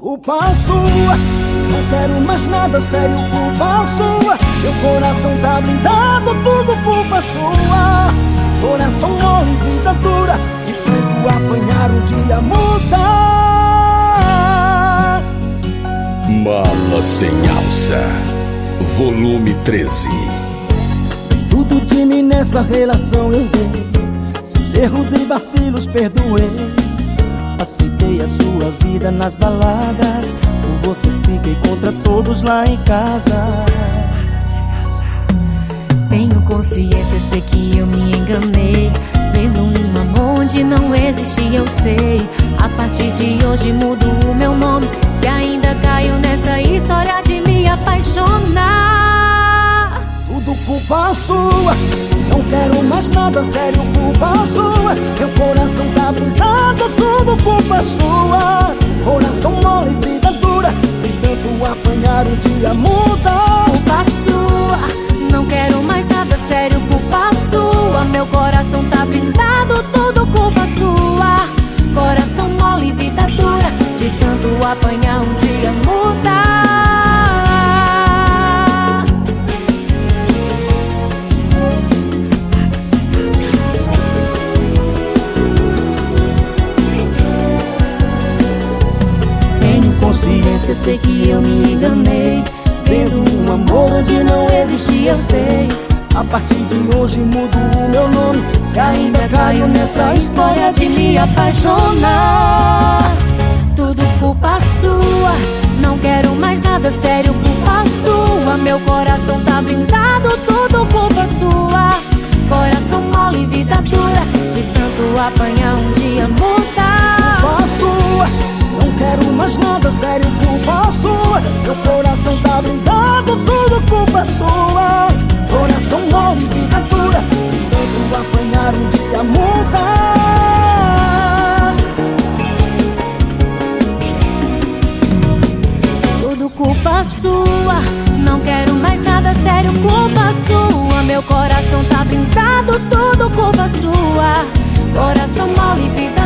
Culpa sua, não quero mais nada sério, culpa sua. Meu coração tá blindado, tudo culpa sua. Coração mole, vida dura, de tanto apanhar um dia mudar. Mala sem alça, volume 13. Tudo de mim nessa relação eu dei, seus erros e vacilos perdoei. Aceitei a sua vida nas baladas. Por você fiquei contra todos lá em casa. Tenho consciência, sei que eu me enganei. Vendo um amor onde não existia, eu sei. A partir de hoje mudo o meu nome. Se ainda caio nessa história de me apaixonar. Tudo culpa sua Não quero mais nada sério, culpa sua. Meu coração tá pintado tudo culpa sua. Coração mole, vida dura. Tem tanto apanhar, um dia muda. Culpa sua, não quero mais nada sério Culpa sua, meu coração tá blindado Tudo culpa sua. Coração mole, vida dura. De tanto apanhar, um dia consciência, sei que eu me enganei. Vendo um amor onde não existia, eu sei. A partir de hoje mudo o meu nome. Se ainda caio nessa história de me apaixonar. Tudo culpa sua. Não quero mais nada sério, culpa sua. Meu coração sua. Não quero mais nada sério, culpa sua. Meu coração tá pintado, tudo culpa sua. Coração mole, vida